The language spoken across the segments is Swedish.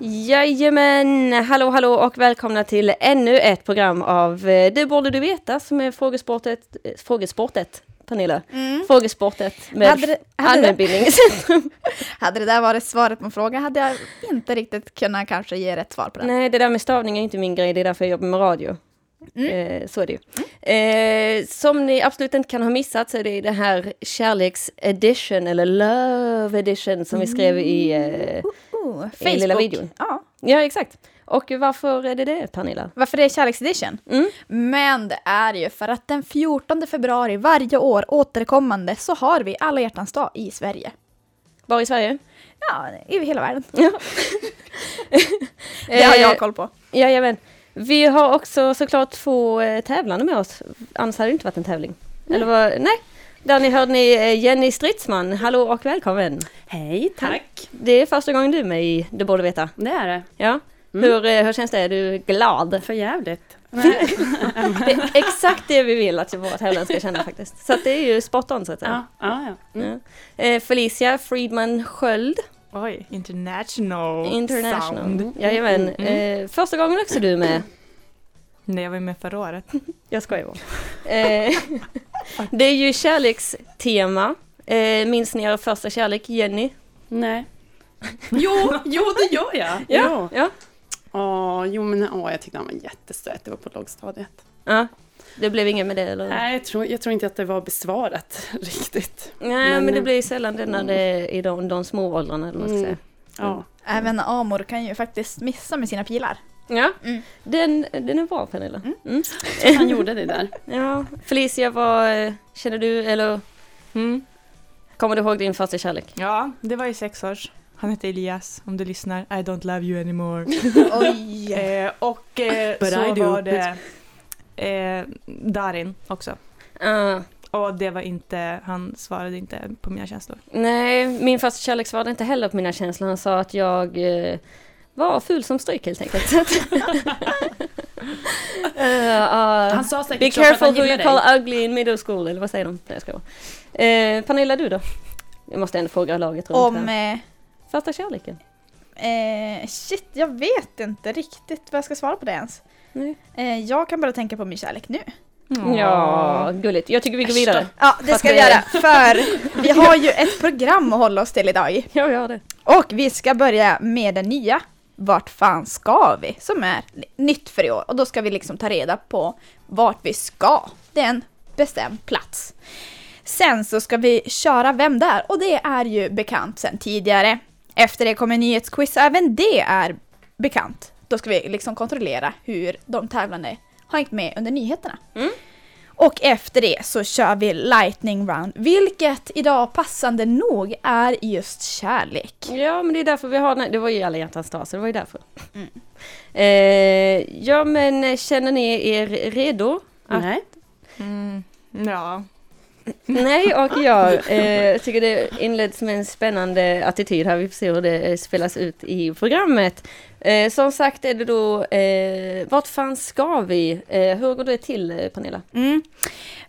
Jajamän! Hallå hallå och välkomna till ännu ett program av eh, Det borde du veta som är frågesportet, eh, frågesportet Pernilla. Frågesportet med Hade det- hade det- allmänbildningscentrum. Hade det där varit svaret på en fråga hade jag inte riktigt kunnat kanske ge rätt svar på den. Nej, det där med stavning är inte min grej, det är därför jag jobbar med radio. Eh, så är det ju. Eh, som ni absolut inte kan ha missat så är det det här kärleks edition eller love edition som vi skrev i... Eh, Oh, I den lilla videon. Ja. ja, exakt. Och varför är det det, Pernilla? Varför det är kärleksedition? Mm. Men det är ju för att den 14 februari varje år återkommande så har vi alla hjärtans dag i Sverige. Var i Sverige? Ja, i hela världen. Ja. Det har Eh, jag koll på. Jajamän. Vi har också såklart två eh, tävlande med oss. Annars hade det inte varit en tävling. Eller vad? Nej. Där ni hörde ni eh, Jenny Stridsman. Hallå och välkommen. Hej, tack. Det är första gången du är med i Du borde veta. Det är det. Ja. Hur, eh, hur känns det? Är du glad? För jävligt. Det är exakt det vi vill att våra tävlande ska känna faktiskt. Så att det är ju spot on så att säga. Ja, ja, ja. Mm. Ja. Eh, Felicia Friedman Sköld. Oj, international, International. sound. Jajamän. Eh, första gången också du är med. Nej, jag var med förra året. Jag skojar bara. Eh, det är ju kärlekstema. Eh, minns ni er första kärlek, Jenny? Nej. Jo, jo det gör jag. Jo. ja. Åh, jo men åh, jag tyckte han var jättesöt. Det var på lågstadiet. ja. Det blev inget med det eller? Nej, jag tror, jag tror inte att det var besvarat riktigt. Nej, men, men- det blir ju sällan det när det är i de, de små åldrarna. Eller vad man ska säga. Ja. Även Amor kan ju faktiskt missa med sina pilar. Ja, Mm. den, den är bra Pernilla. Mm. Han gjorde det där. Ja, Felicia, vad eh, känner du, eller Mm. kommer du ihåg din första kärlek? Ja, det var i sex års. Han hette Elias, om du lyssnar. I don't love you anymore. Oj! eh, och eh, så I do. var det eh, Darin också. Ah, Och det var inte, han svarade inte på mina känslor. nej, min första kärlek svarade inte heller på mina känslor. Han sa att jag eh, var ful som stryk helt enkelt. Eh, ah, Han sa säkert Be så för att careful who you call ugly in middle school, eller vad säger de? Nej, jag ska eh, Pernilla, du då? Jag måste ändå fråga laget runt Om... här. Eh, Första kärleken? eh, shit, jag vet inte riktigt vad jag ska svara på det ens. Nej. Eh, jag kan bara tänka på min kärlek nu. Ja, gulligt. Jag tycker vi går vidare. Ja, det ska vi göra. För vi har ju ett program att hålla oss till idag. Ja, gör det. Och vi ska börja med det nya. Vart fan ska vi? Som är nytt för i år. Och då ska vi liksom ta reda på vart vi ska. Det är en bestämd plats. Sen så ska vi köra Vem där? Och det är ju bekant sen tidigare. Efter det kommer nyhetsquiz, även det är bekant. Då ska vi liksom kontrollera hur de tävlande har hängt med under nyheterna. Mm. Och efter det så kör vi Lightning Round, vilket idag passande nog är just kärlek. Ja, men det är därför vi har den här- Det var ju alla hjärtans dag, så det var ju därför. Mm. Eh, ja, men känner ni er redo? att- Nej. Mm. Ja. Nej, och jag eh, tycker det inleds med en spännande attityd här. Vi får se hur det eh, spelas ut i programmet. Eh, som sagt är det då, eh, vart fan ska vi? Eh, hur går det till, eh, Pernilla? Mm.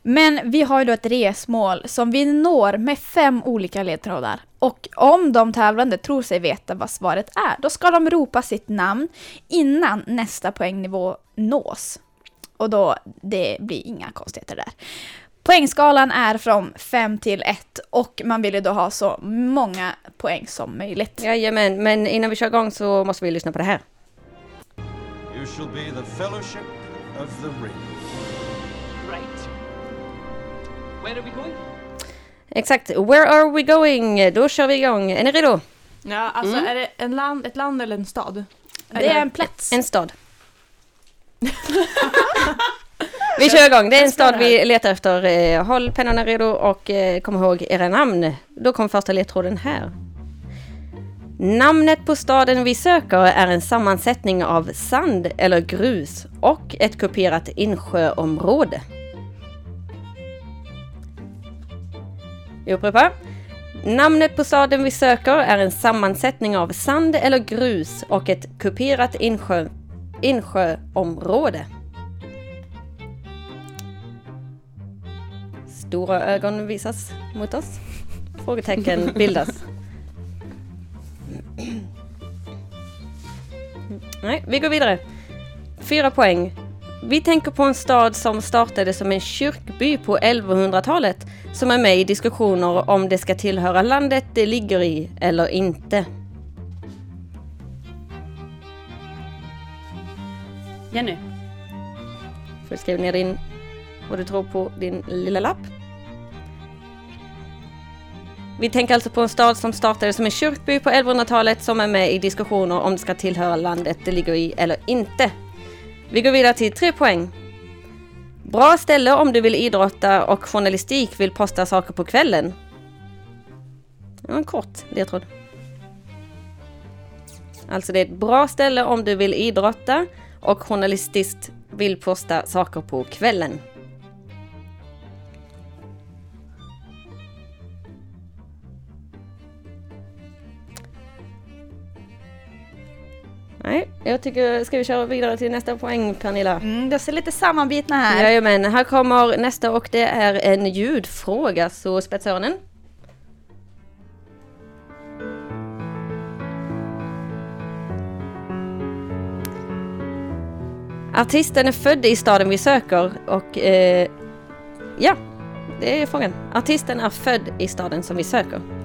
Men vi har ju då ett resmål som vi når med fem olika ledtrådar. Och om de tävlande tror sig veta vad svaret är, då ska de ropa sitt namn innan nästa poängnivå nås. Och då, det blir inga konstigheter där. Poängskalan är från 5 till 1 och man vill ju då ha så många poäng som möjligt. Jajamän, men innan vi kör igång så måste vi lyssna på det här. You shall be the fellowship of the ring. Right. Where are we going? Exakt, where are we going? Då kör vi igång. Är ni redo? Ja, alltså är det en land, ett land eller en stad? Det är en plats. En stad. vi kör igång. Det är en stad vi letar efter. Eh, Håll pennorna redo och eh, kom ihåg era namn. Då kommer första ledtråden här. Namnet på staden vi söker är en sammansättning av sand eller grus och ett kuperat insjöområde. Jag upprepar. Namnet på staden vi söker är en sammansättning av sand eller grus och ett kuperat insjö, insjöområde. Stora ögon visas mot oss. Frågetecken bildas. Nej, vi går vidare. Fyra poäng. Vi tänker på en stad som startade som en kyrkby på 1100-talet som är med i diskussioner om det ska tillhöra landet det ligger i eller inte. Jenny. Får du skriva ner din, vad du tror på din lilla lapp. Vi tänker alltså på en stad som startade som en kyrkby på 1100-talet som är med i diskussioner om det ska tillhöra landet det ligger i eller inte. Vi går vidare till tre poäng. Bra ställe om du vill idrotta och journalistik vill posta saker på kvällen. Det var en kort ledtråd. Alltså det är ett bra ställe om du vill idrotta och journalistiskt vill posta saker på kvällen. Nej, jag tycker, ska vi köra vidare till nästa poäng Pernilla? Mm, det ser lite sammanbitna här. Jajamän, här kommer nästa och det är en ljudfråga, så spetsa öronen. Artisten är född i staden vi söker och eh, ja, det är frågan. Artisten är född i staden som vi söker.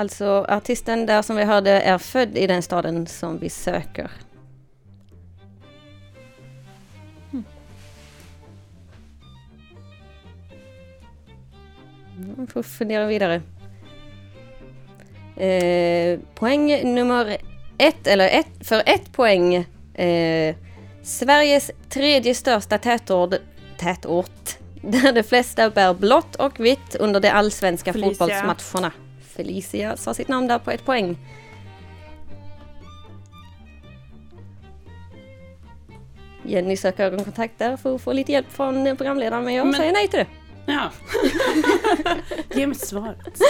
Alltså artisten där som vi hörde är född i den staden som vi söker. Mm, får fundera vidare. Eh, poäng nummer ett, eller ett, för ett poäng. Eh, Sveriges tredje största tätort, tätort där de flesta bär blått och vitt under de allsvenska Felicia. fotbollsmatcherna. Felicia sa sitt namn där på ett poäng. Jenny söker ögonkontakt där för att få lite hjälp från programledaren men jag Men- säger nej till det. Ja. Ge mig svaret.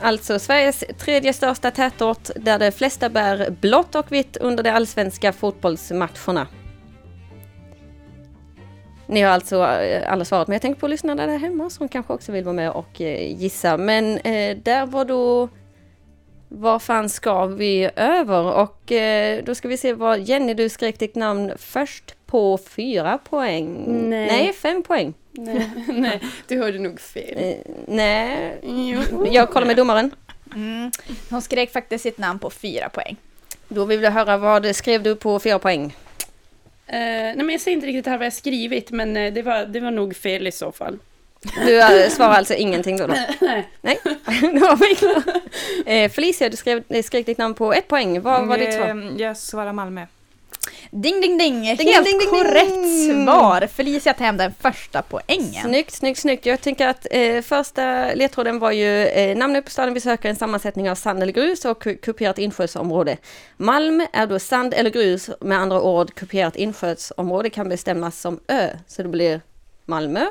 Alltså Sveriges tredje största tätort där de flesta bär blått och vitt under de allsvenska fotbollsmatcherna. Ni har alltså eh, alla svarat, men jag tänker på lyssnarna där hemma som kanske också vill vara med och eh, gissa. Men eh, där var då Var fan ska vi över? Och eh, då ska vi se vad Jenny, du skrek ditt namn först på fyra poäng. Nej. Nej, fem poäng. Nej, nej, du hörde nog fel. Eh, nej, Jo. jag kollar med domaren. Mm. Hon skrek faktiskt sitt namn på fyra poäng. Då vill jag höra vad skrev du på fyra poäng? Eh, nej, men jag ser inte riktigt här vad jag skrivit, men eh, det var, det var nog fel i så fall. Du eh, svarar alltså ingenting då? då? Nej. Nej, var. Eh, Felicia, du skrev, skrek ditt namn på ett poäng. Vad var ditt svar? Jag svarar Malmö. Ding, ding, ding! Helt ding, ding, ding, korrekt ding. svar! Felicia tar hem den första poängen. Snyggt, snyggt, snyggt. Jag tänker att eh, första ledtråden var ju eh, namnet på staden vi söker en sammansättning av sand eller grus och ku- kuperat insjösområde. Malm är då sand eller grus, med andra ord kuperat insjösområde kan bestämmas som ö, så det blir Malmö.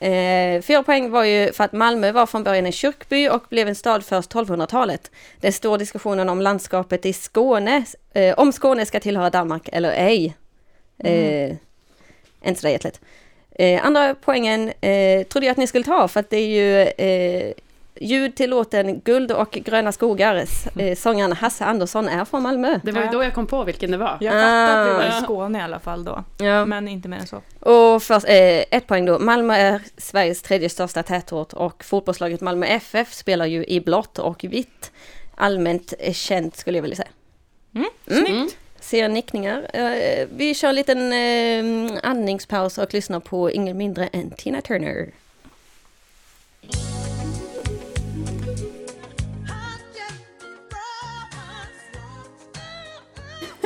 Eh, fyra poäng var ju för att Malmö var från början en kyrkby och blev en stad först 1200-talet. Den stora diskussionen om landskapet i Skåne, eh, om Skåne ska tillhöra Danmark eller ej. Eh, inte sådär jättelätt. Eh, andra poängen eh, trodde jag att ni skulle ta för att det är ju eh, ljud till låten Guld och gröna skogar. S- Eh, sångaren Hasse Andersson är från Malmö. Det var ju då jag kom på vilken det var. Jag fattade att vi var Ah. i Skåne i alla fall då. Ja. Men inte mer än så. Och först, eh, ett poäng då. Malmö är Sveriges tredje största tätort och fotbollslaget Malmö FF spelar ju i blått och vitt. Allmänt känt skulle jag vilja säga. Mm. Snyggt! Ser nickningar. Eh, vi kör en liten eh, andningspaus och lyssnar på ingen mindre än Tina Turner.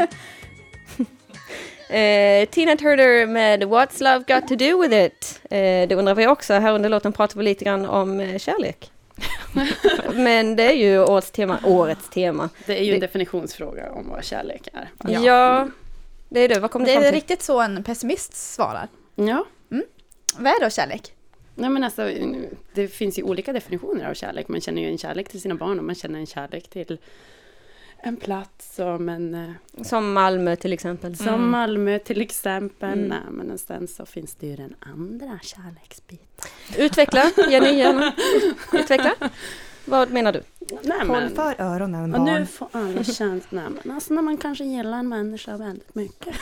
Eh, Tina Turner med What's Love Got To Do With It. Eh, det undrar vi också. Här under låten pratar vi lite grann om eh, kärlek. Men det är ju årets tema. Årets tema. Det är ju en Det- definitionsfråga om vad kärlek är. Ja, det är det. Vad kom Det fram är till? riktigt så en pessimist svarar. Ja. Vad är då kärlek? Nej, men alltså, det finns ju olika definitioner av kärlek. Man känner ju en kärlek till sina barn och man känner en kärlek till en plats som en... eh, Som Malmö till exempel. Som Malmö till exempel. Mm. Nej, men sen så finns det ju den andra kärleksbiten. Utveckla, Jenny, gärna. Utveckla. Vad menar du? Nej, Håll men, för öronen och nu barn. får alla. Men alltså när man kanske gillar en människa väldigt mycket.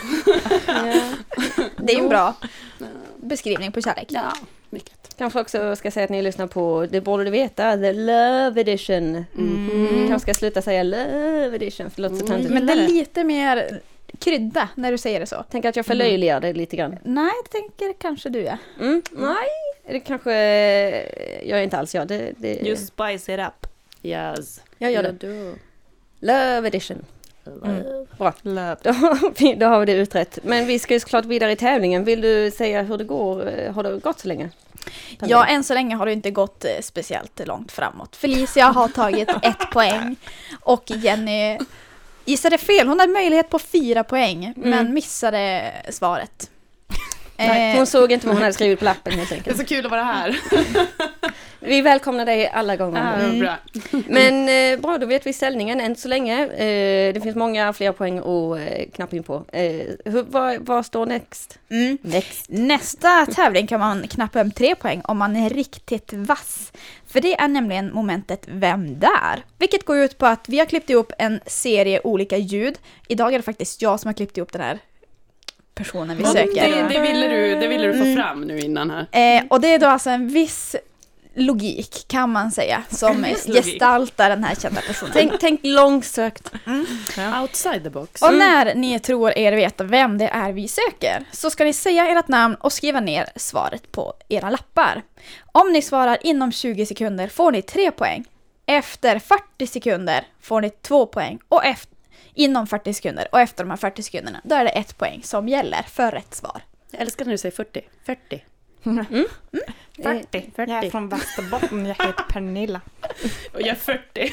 Det är ju en bra beskrivning på kärlek. Ja, mycket. Kanske också ska säga att ni lyssnar på Det borde du veta, The Love Edition. Kanske ska sluta säga Love Edition, för det låter så töntigt. Men det är lite mer krydda när du säger det så. Tänk att jag förlöjligar det lite grann. Nej, det tänker kanske du ja. Mm. Nej, det kanske jag är inte alls jag. Det, det, You spice it up. Yes. jag gör det. Du. Love Edition. Mm. Bra, Love. då har, vi, då har vi det utrett. Men vi ska ju såklart vidare i tävlingen. Vill du säga hur det går? Har det gått så länge? Ja, än så länge har det inte gått eh, speciellt långt framåt. Felicia har tagit ett poäng och Jenny gissade fel. Hon hade möjlighet på fyra poäng, men missade svaret. Nej, Eh, hon såg inte vad hon hade skrivit på lappen helt Det är enkelt. så kul att vara här. Vi välkomnar dig alla gånger. Mm. bra. Men eh, bra, då vet vi ställningen än så länge. Eh, det finns många fler poäng att eh, knappa in på. Eh, vad, vad står next? mm. Next. Nästa tävling kan man knappa hem tre poäng om man är riktigt vass. För det är nämligen momentet Vem där? Vilket går ut på att vi har klippt ihop en serie olika ljud. Idag är det faktiskt jag som har klippt ihop den här personen vi Det, söker. det, ville du, det ville du få fram nu innan här. Eh, och det är då alltså en viss logik kan man säga som gestaltar den här kända personen. Tänk, tänk långsökt. Outside the box. Och när ni tror er veta vem det är vi söker så ska ni säga ert namn och skriva ner svaret på era lappar. Om ni svarar inom 20 sekunder får ni 3 poäng. Efter 40 sekunder får ni 2 poäng och efter, inom 40 sekunder och efter de här 40 sekunderna då är det ett poäng som gäller för rätt svar. Jag älskar när du säger 40. 40. 40. Jag är från Västerbotten, jag heter Pernilla. Och jag är 40.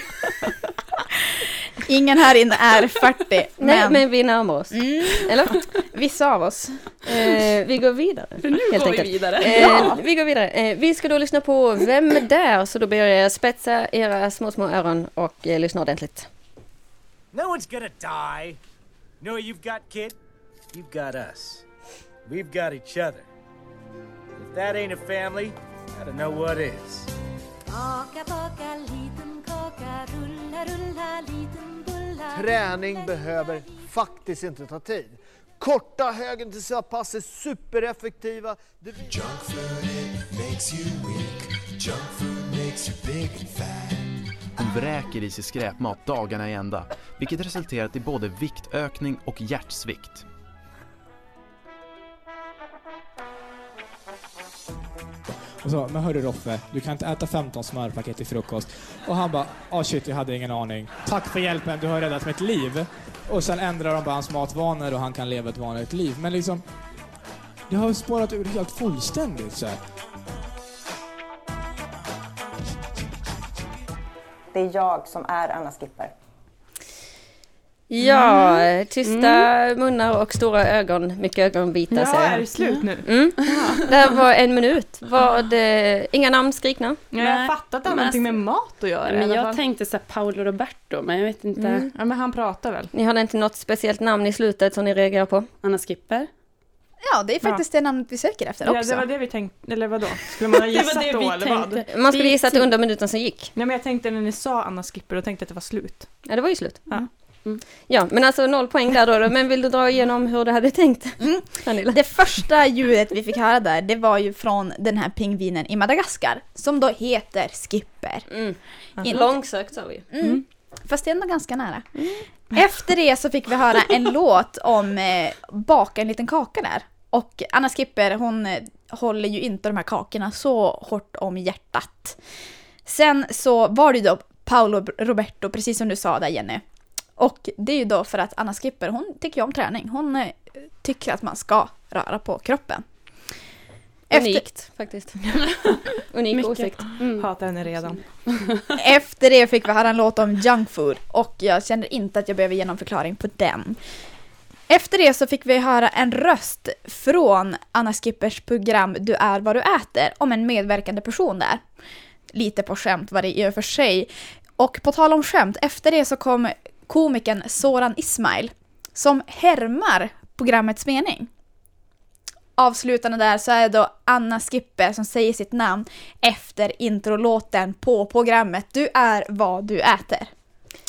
Ingen här inne är 40 Nej, men, men vi närmar oss. Eller? vissa av oss. Eh, vi går vidare. Nu helt går vi enkelt. vidare. Eh, vi går vidare. Eh, vi ska då lyssna på Vem är där? Så då ber jag er spetsa era små, små öron och eh, lyssna ordentligt. No one's gonna die. Know what you've got, kid? You've got us. We've got each other. If that ain't a family, I don't know what is. Baka, baka, liten kaka, rulla, rulla, liten bulla. Träning behöver faktiskt inte ta tid. Korta högen till sina pass är supereffektiva. Junk food, it makes you weak. Junk food makes you big and fat. Vräker i sig skräpmat dagarna i ända, vilket resulterat i både viktökning och hjärtsvikt. Och så, men hörru Roffe, du kan inte äta 15 smörpaket till frukost. Och han bara, ah shit, jag hade ingen aning. Tack för hjälpen, du har räddat mitt liv. Och sen ändrar de bara hans matvanor och han kan leva ett vanligt liv. Men liksom, det har spårat ur helt fullständigt så här. Det är jag som är Anna Skipper. Ja, tysta munnar och stora ögon. Mycket ögonvitor Ja, säger jag. är det slut nu? Mm. Det här var en minut. Var det inga namn skrikna? Ja, jag har fattat att det har någonting med mat att göra Men jag tänkte så här Paolo Roberto, men jag vet inte. Mm. Ja, men han pratar väl? Ni hade inte något speciellt namn i slutet som ni reagerar på? Anna Skipper? Ja, det är faktiskt det namnet vi söker efter Ja, också. det var det vi tänkte, eller vadå? Skulle man ha Det var gissat det då vi eller vad? Man skulle gissa att under minuten som gick. Nej men jag tänkte när ni sa Anna Skipper, då tänkte jag att det var slut. Ja, det var ju slut. Ja. Mm. Ja, men alltså noll poäng där då. Men vill du dra igenom hur du hade tänkt? Mm. Det första ljudet vi fick höra där, det var ju från den här pingvinen i Madagaskar, som då heter Skipper. Mm. In- Långsökt sa vi. Mm. Fast det är ändå ganska nära. Efter det så fick vi höra en låt om eh, baka en liten kaka där. Och Anna Skipper hon eh, håller ju inte de här kakorna så hårt om hjärtat. Sen så var det ju då Paolo Roberto, precis som du sa där Jenny. Och det är ju då för att Anna Skipper, hon tycker ju om träning. Hon eh, tycker att man ska röra på kroppen. Unikt faktiskt. Unik Mycket. åsikt. Hatar henne redan. Efter det fick vi höra en låt om junk food och jag känner inte att jag behöver ge någon förklaring på den. Efter det så fick vi höra en röst från Anna Skippers program Du är vad du äter om en medverkande person där. Lite på skämt var det i och för sig. Och på tal om skämt, efter det så kom komikern Soran Ismail som härmar programmets mening. Avslutande där så är det då Anna Skipper som säger sitt namn efter introlåten på programmet Du är vad du äter.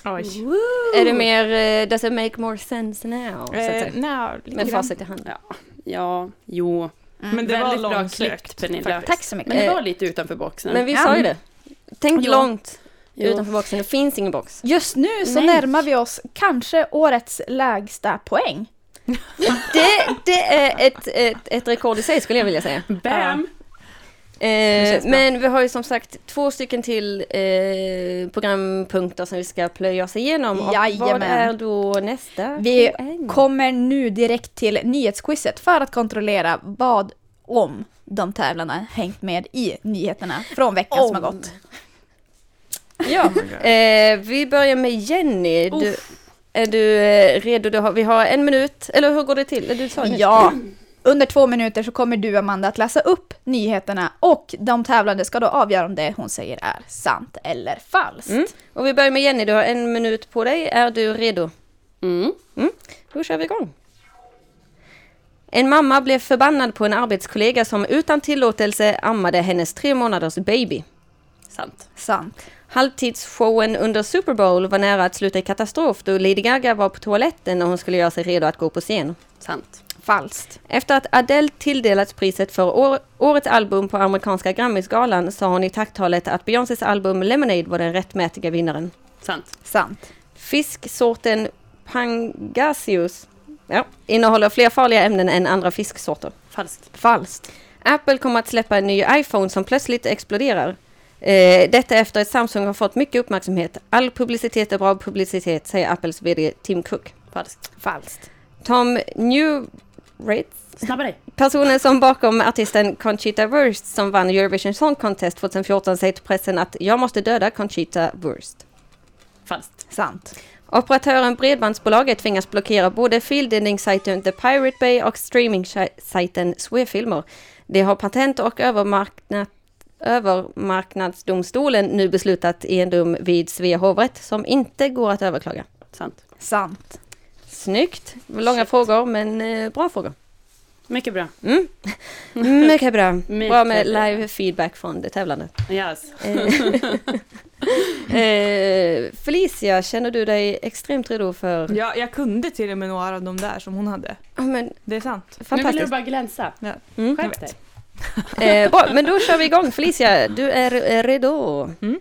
Oj. Är det mer eh, Does it make more sense now? Eh, lite Med facit i hand. Ja, ja jo. Men det var Väldigt bra långsökt, klippt Pernilla. faktiskt. Tack så mycket. Men det Eh, var lite utanför boxen. Men vi Ja. sa ju det. Tänk Jo. långt Jo. utanför boxen. Det finns ingen box. Just nu så Nej. närmar vi oss kanske årets lägsta poäng. Det, det är ett, ett, ett rekord i sig skulle jag vilja säga. Bam! Eh, men vi har ju som sagt två stycken till eh, programpunkter som vi ska plöja oss igenom. Och vad Jajamän. är då nästa Vi poäng? kommer nu direkt till nyhetsquizet för att kontrollera vad om de tävlarna hängt med i nyheterna från veckan som har gått. Ja, eh, vi börjar med Jenny. Du, är du eh, redo? Du har, vi har en minut, eller hur går det till? Du sa. Ja, under två minuter så kommer du Amanda att läsa upp nyheterna och de tävlande ska då avgöra om det hon säger är sant eller falskt. Mm. Och vi börjar med Jenny, du har en minut på dig. Är du redo? Mm. Mm. Då kör vi igång. En mamma blev förbannad på en arbetskollega som utan tillåtelse ammade hennes tre månaders baby. Sant. Sant. Halvtidsshowen under Super Bowl var nära att sluta i katastrof då Lady Gaga var på toaletten när hon skulle göra sig redo att gå på scen. Sant. Falskt. Efter att Adele tilldelats priset för år, årets album på amerikanska Grammysgalan sa hon i tacktalet att Beyoncés album Lemonade var den rättmätiga vinnaren. Sant. Sant. Fisksorten Pangasius ja, innehåller fler farliga ämnen än andra fisksorter. Falskt. Falskt. Apple kommer att släppa en ny iPhone som plötsligt exploderar. Eh, detta efter att Samsung har fått mycket uppmärksamhet. All publicitet är bra publicitet, säger Apples VD Tim Cook. Falskt. Falskt. Tom Newraith, Snabbare. personen som bakom artisten Conchita Wurst som vann Eurovision Song Contest 2014 säger till pressen att jag måste döda Conchita Wurst. Falskt. Sant. Operatören Bredbandsbolaget tvingas blockera både fildelningssajten The Pirate Bay och streamingsajten Swefilmer. Det har Patent och övermarknad, övermarknadsdomstolen nu beslutat i en dom vid Svea hovrätt som inte går att överklaga. Sant. Sant. Snyggt! Långa frågor men eh, bra frågor. Mycket bra. Mm. Mycket bra. Mycket bra med bra. live feedback från det tävlande. Yes. Eh, Felicia, känner du dig extremt redo för... Ja, jag kunde till och med några av de där som hon hade. Ja, men Det är sant. Nu vill du bara glänsa. Ja. Mm. Skärp dig. Eh, bra, men då kör vi igång. Felicia, du är eh, redo. Mm.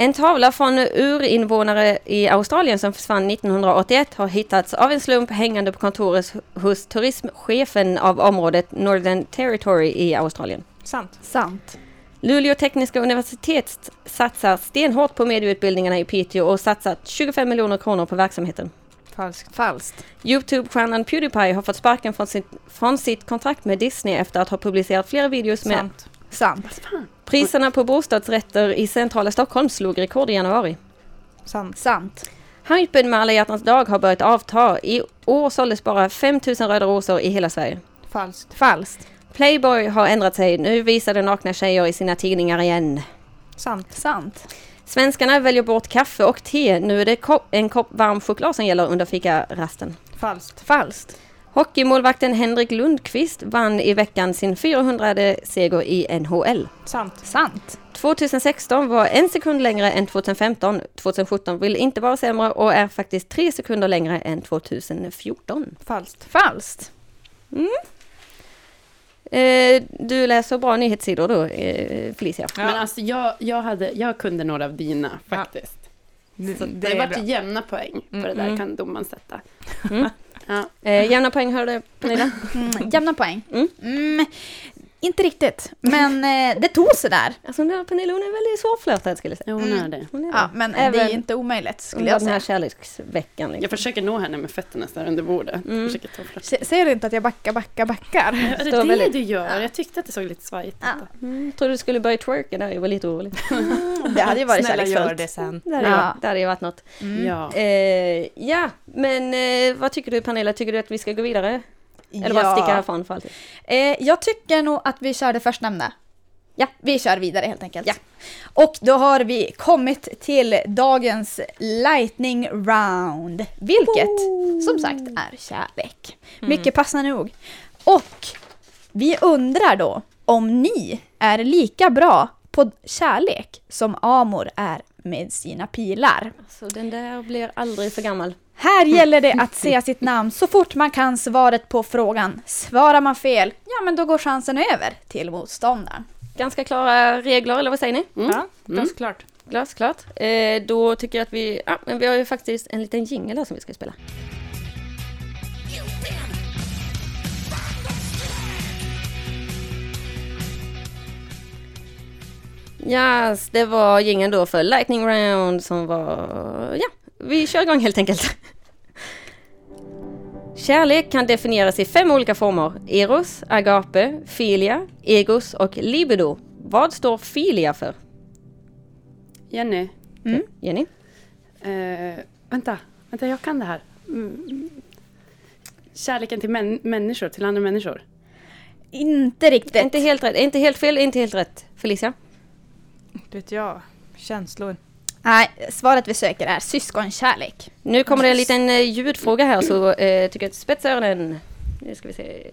En tavla från urinvånare i Australien som försvann 1981 har hittats av en slump hängande på kontoret hos turismchefen av området Northern Territory i Australien. Sant. Sant. Luleå tekniska universitet satsar stenhårt på medieutbildningarna i Piteå och satsat 25 miljoner kronor på verksamheten. Falskt. Falskt. Youtube-stjärnan Pewdiepie har fått sparken från sitt, från sitt kontrakt med Disney efter att ha publicerat flera videos med Sant. Priserna på bostadsrätter i centrala Stockholm slog rekord i januari. Sant. Sant. Hypen med alla hjärtans dag har börjat avta. I år såldes bara 5000 röda rosor i hela Sverige. Falskt. Falskt. Playboy har ändrat sig. Nu visar det nakna tjejer i sina tidningar igen. Sant. Sant. Svenskarna väljer bort kaffe och te. Nu är det ko- en kopp varm choklad som gäller under fikarasten. Falskt. Falskt. Hockeymålvakten Henrik Lundqvist vann i veckan sin 400 seger i NHL. Sant. Sant. 2016 var en sekund längre än 2015. 2017 vill inte vara sämre och är faktiskt tre sekunder längre än 2014. Falskt. Falskt. Eh, du läser bra nyhetssidor då, eh, Felicia. Men alltså jag, jag, hade, jag kunde några av dina faktiskt. Det, Så det det, bra. jämna poäng på det där mm. kan domaren sätta. Mm. Ja. Eh, jämna poäng hörde Pernilla. Mm, jämna poäng. Mm. Mm. Inte riktigt, men eh, det tog sig där. Alltså den Pernilla hon är väldigt svårflörtad skulle jag säga. Jo, hon är det. Hon är Ja, men det Även är ju inte omöjligt skulle jag den här säga. kärleksveckan. Liksom. Jag försöker nå henne med fötterna där under bordet. Se- Ser du inte att jag backar, backar, backar? Är det Står det väldigt- du gör? Jag tyckte att det såg lite svajigt ut. Mm, tror du skulle börja twerka där, jag var lite orolig. Det hade ju varit Snälla gör det sen. Det hade, Ja. ja. det hade ju varit något. Ja. Eh, ja, men eh, vad tycker du Pernilla? Tycker du att vi ska gå vidare? Eller bara sticka härifrån för alltid? Eh, jag tycker nog att vi kör det förstnämnda. Ja, vi kör vidare helt enkelt. Ja. Och då har vi kommit till dagens lightning round. Vilket som sagt är kärlek. Mycket passande nog. Och vi undrar då om ni är lika bra på kärlek som Amor är med sina pilar. Så den där blir aldrig för gammal. Här gäller det att säga sitt namn så fort man kan svaret på frågan. Svarar man fel, ja men då går chansen över till motståndaren. Ganska klara regler, eller vad säger ni? Ja, glasklart. Glasklart. Eh, då tycker jag att vi... Ja, men vi har ju faktiskt en liten jingle här som vi ska spela. Yes, det var jingeln då för Lightning Round som var... Ja, vi kör igång helt enkelt. Kärlek kan definieras i fem olika former. Eros, agape, filia, egos och libido. Vad står filia för? Jenny. Jenny? Eh, vänta, vänta, jag kan det här. Mm. Kärleken till män, människor, till andra människor. Inte riktigt. Inte helt rätt, inte helt fel, inte helt rätt. Felicia? Det vet jag. Känslor. Nej, svaret vi söker är syskonkärlek. Nu kommer det en liten eh, ljudfråga här så eh, tycker jag att spetsa öronen. Nu ska vi se.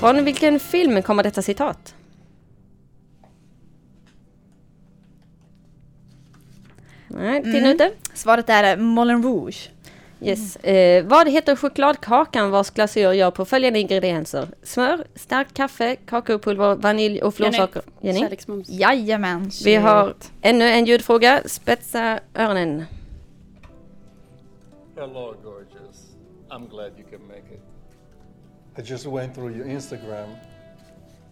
Från vilken film kommer detta citat? Nej, tiden Mm. ute. Svaret är Moulin Rouge. Yes. Eh, vad heter chokladkakan vars glasyr gör på följande ingredienser? Smör, starkt kaffe, kakaopulver, vanilj och florsocker. Jenny? Kärleksmoms. Jajamän. Vi har ännu en ljudfråga. Spetsa öronen. Hello, gorgeous. I'm glad you can make it. I just went through your Instagram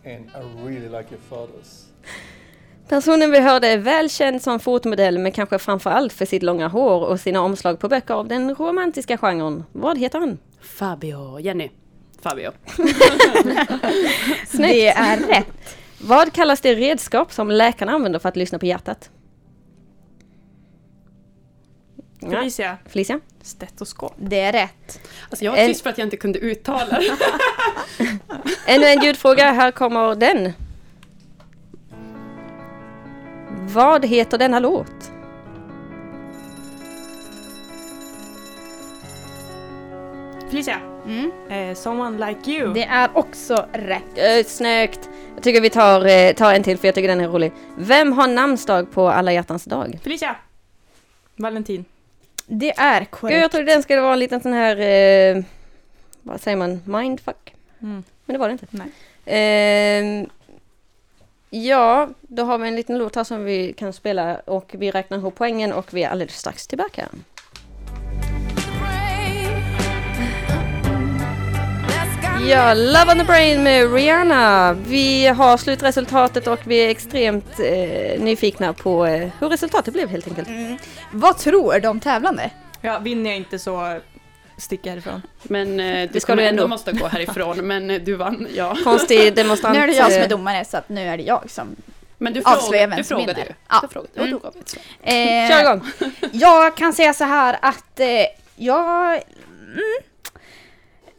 and I really like your photos. Personen vi hörde är väl känd som fotomodell men kanske framförallt för sitt långa hår och sina omslag på böcker av den romantiska genren. Vad heter han? Fabio. Jenny. Fabio. Snyggt! Det är rätt. Vad kallas det redskap som läkarna använder för att lyssna på hjärtat? Felicia. Felicia? Stetoskop. Det är rätt. Alltså jag var En- tyst för att jag inte kunde uttala det. Ännu en ljudfråga, här kommer den. Vad heter denna låt? Felicia. Eh, someone like you. Det är också rätt. Eh, snyggt! Jag tycker vi tar, eh, tar en till för jag tycker den är rolig. Vem har namnsdag på alla hjärtans dag? Felicia. Valentin. Det är Gud, jag korrekt. trodde den skulle vara en liten sån här, eh, vad säger man, mindfuck? Mm. Men det var det inte. Nej. Ehm, ja, då har vi en liten låt här som vi kan spela och vi räknar ihop poängen och vi är alldeles strax tillbaka. Ja, Love on the Brain med Rihanna. Vi har slutresultatet och vi är extremt eh, nyfikna på eh, hur resultatet blev helt enkelt. Vad tror de tävlande? Ja, vinner jag inte så sticker jag härifrån. Men eh, du Det ska kommer du ändå ändå. måste gå härifrån. Men eh, du vann, ja. Konstig demonstrant. Nu är det jag som är eh, domare så att nu är det jag som Men du, avslöjar fråga, vem du som frågade vinner. ju. Ja. Du frågade. Och Mm. du gav ett svar. Eh, Kör igång! Jag kan säga så här att eh, jag... Mm,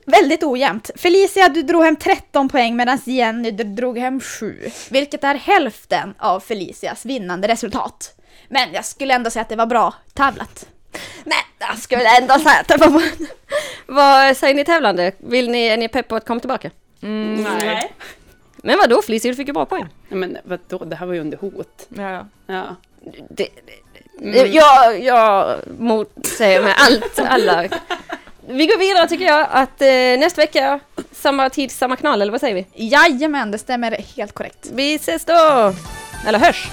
väldigt ojämnt. Felicia, du drog hem 13 poäng medan Jenny drog hem 7. Vilket är hälften av Felicias vinnande resultat. Men jag skulle ändå säga att det var bra tävlat. Nej, jag skulle ändå säga att det var bra. Vad säger ni tävlande? Vill ni, är ni pepp på att komma tillbaka? Mm, nej. Men vadå Felicia, du fick ju bra poäng. Ja, men vadå, det här var ju under hot. Ja. Ja. Det, det, Jag, jag motsäger med allt, alla vi går vidare tycker jag att eh, nästa vecka, samma tid, samma kanal eller vad säger vi? Jajamän, det stämmer helt korrekt. Vi ses då! Eller hörs!